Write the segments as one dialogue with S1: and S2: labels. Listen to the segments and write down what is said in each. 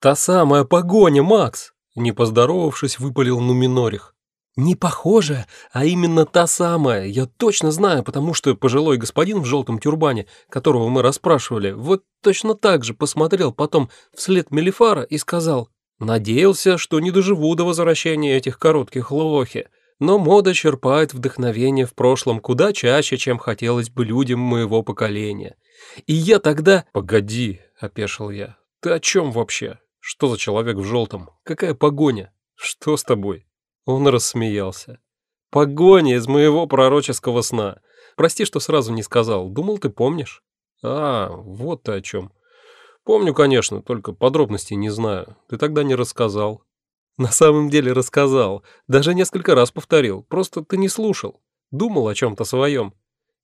S1: «Та самая погоня, Макс!» Не поздоровавшись, выпалил Нуминорих. «Не похожая, а именно та самая. Я точно знаю, потому что пожилой господин в желтом тюрбане, которого мы расспрашивали, вот точно так же посмотрел потом вслед Мелифара и сказал, «Надеялся, что не доживу до возвращения этих коротких лохи, но мода черпает вдохновение в прошлом куда чаще, чем хотелось бы людям моего поколения. И я тогда...» «Погоди», — опешил я, — «ты о чем вообще? Что за человек в желтом? Какая погоня? Что с тобой?» Он рассмеялся. «Погоня из моего пророческого сна. Прости, что сразу не сказал. Думал, ты помнишь?» «А, вот ты о чем. Помню, конечно, только подробностей не знаю. Ты тогда не рассказал». «На самом деле рассказал. Даже несколько раз повторил. Просто ты не слушал. Думал о чем-то своем.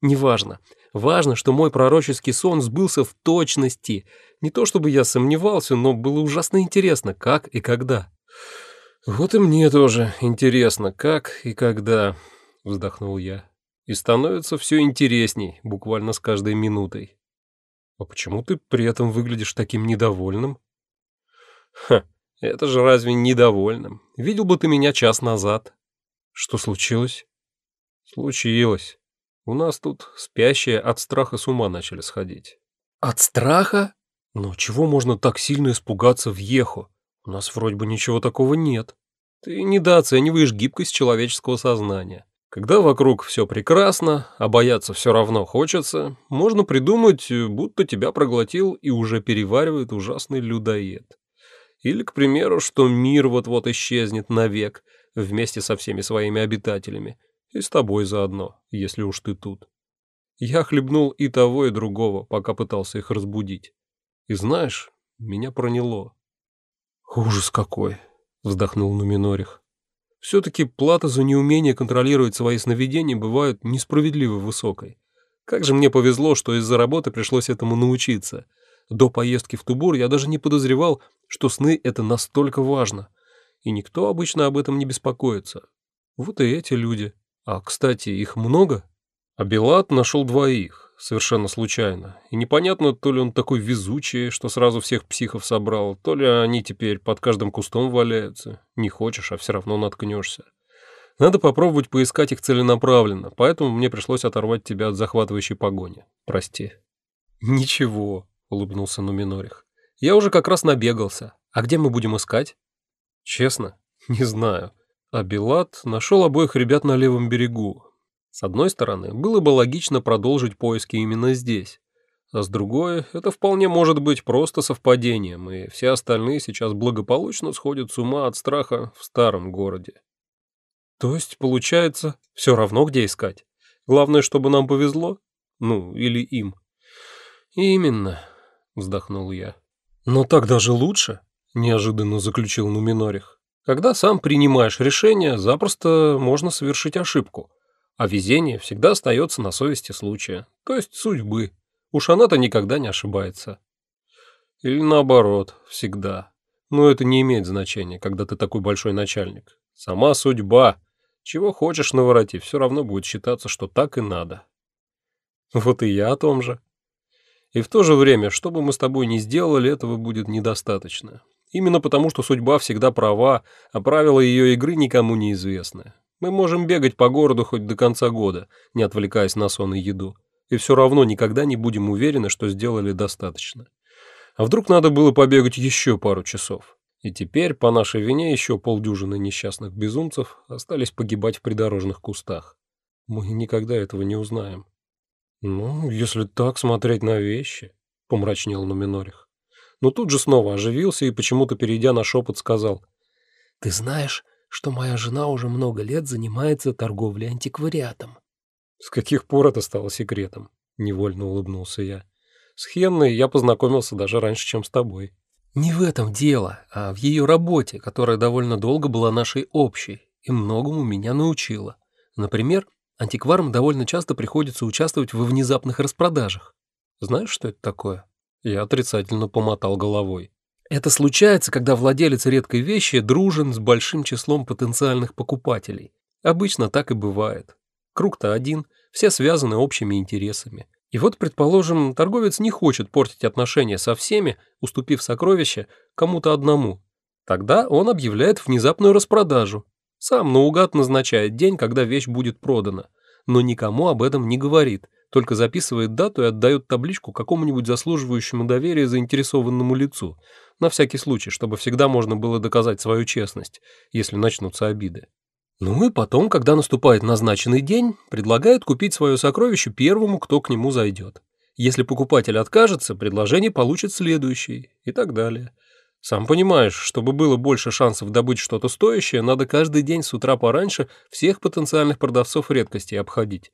S1: Неважно. Важно, что мой пророческий сон сбылся в точности. Не то чтобы я сомневался, но было ужасно интересно, как и когда. «Вот и мне тоже интересно, как и когда», — вздохнул я. «И становится все интересней, буквально с каждой минутой». «А почему ты при этом выглядишь таким недовольным?» «Ха, это же разве недовольным? Видел бы ты меня час назад». «Что случилось?» «Случилось. У нас тут спящие от страха с ума начали сходить». «От страха? Но чего можно так сильно испугаться в Еху? У нас вроде бы ничего такого нет. Ты недооцениваешь гибкость человеческого сознания. Когда вокруг все прекрасно, а бояться все равно хочется, можно придумать, будто тебя проглотил и уже переваривает ужасный людоед. Или, к примеру, что мир вот-вот исчезнет навек вместе со всеми своими обитателями, и с тобой заодно, если уж ты тут. Я хлебнул и того, и другого, пока пытался их разбудить. И знаешь, меня проняло. «Ужас какой!» — вздохнул Нуминорих. «Все-таки плата за неумение контролировать свои сновидения бывает несправедливо высокой. Как же мне повезло, что из-за работы пришлось этому научиться. До поездки в Тубур я даже не подозревал, что сны — это настолько важно. И никто обычно об этом не беспокоится. Вот и эти люди. А, кстати, их много?» А Белат нашел двоих совершенно случайно. И непонятно, то ли он такой везучий, что сразу всех психов собрал, то ли они теперь под каждым кустом валяются. Не хочешь, а все равно наткнешься. Надо попробовать поискать их целенаправленно, поэтому мне пришлось оторвать тебя от захватывающей погони. Прости. Ничего, улыбнулся Нуминорих. Я уже как раз набегался. А где мы будем искать? Честно, не знаю. А Белат нашел обоих ребят на левом берегу, с одной стороны, было бы логично продолжить поиски именно здесь, а с другой, это вполне может быть просто совпадением, и все остальные сейчас благополучно сходят с ума от страха в старом городе. То есть, получается, все равно где искать. Главное, чтобы нам повезло? Ну, или им. Именно, вздохнул я. Но так даже лучше, неожиданно заключил Нуминорих. Когда сам принимаешь решение, запросто можно совершить ошибку. А везение всегда остается на совести случая, то есть судьбы. Уж она-то никогда не ошибается. Или наоборот, всегда. Но это не имеет значения, когда ты такой большой начальник. Сама судьба. Чего хочешь навороти, все равно будет считаться, что так и надо. Вот и я о том же. И в то же время, что бы мы с тобой ни сделали, этого будет недостаточно. Именно потому, что судьба всегда права, а правила ее игры никому не известны. Мы можем бегать по городу хоть до конца года, не отвлекаясь на сон и еду, и все равно никогда не будем уверены, что сделали достаточно. А вдруг надо было побегать еще пару часов? И теперь, по нашей вине, еще полдюжины несчастных безумцев остались погибать в придорожных кустах. Мы никогда этого не узнаем. «Ну, если так смотреть на вещи», — помрачнел Нуминорих. Но тут же снова оживился и, почему-то перейдя на шепот, сказал. «Ты знаешь, что моя жена уже много лет занимается торговлей антиквариатом. «С каких пор это стало секретом?» — невольно улыбнулся я. «С Хенной я познакомился даже раньше, чем с тобой». «Не в этом дело, а в ее работе, которая довольно долго была нашей общей и многому меня научила. Например, антикварам довольно часто приходится участвовать во внезапных распродажах. Знаешь, что это такое?» Я отрицательно помотал головой. Это случается, когда владелец редкой вещи дружен с большим числом потенциальных покупателей. Обычно так и бывает. Круг-то один, все связаны общими интересами. И вот, предположим, торговец не хочет портить отношения со всеми, уступив сокровище кому-то одному. Тогда он объявляет внезапную распродажу. Сам наугад назначает день, когда вещь будет продана. Но никому об этом не говорит, только записывает дату и отдает табличку какому-нибудь заслуживающему доверия заинтересованному лицу, на всякий случай, чтобы всегда можно было доказать свою честность, если начнутся обиды. Ну и потом, когда наступает назначенный день, предлагает купить свое сокровище первому, кто к нему зайдет. Если покупатель откажется, предложение получит следующий и так далее. Сам понимаешь, чтобы было больше шансов добыть что-то стоящее, надо каждый день с утра пораньше всех потенциальных продавцов редкостей обходить.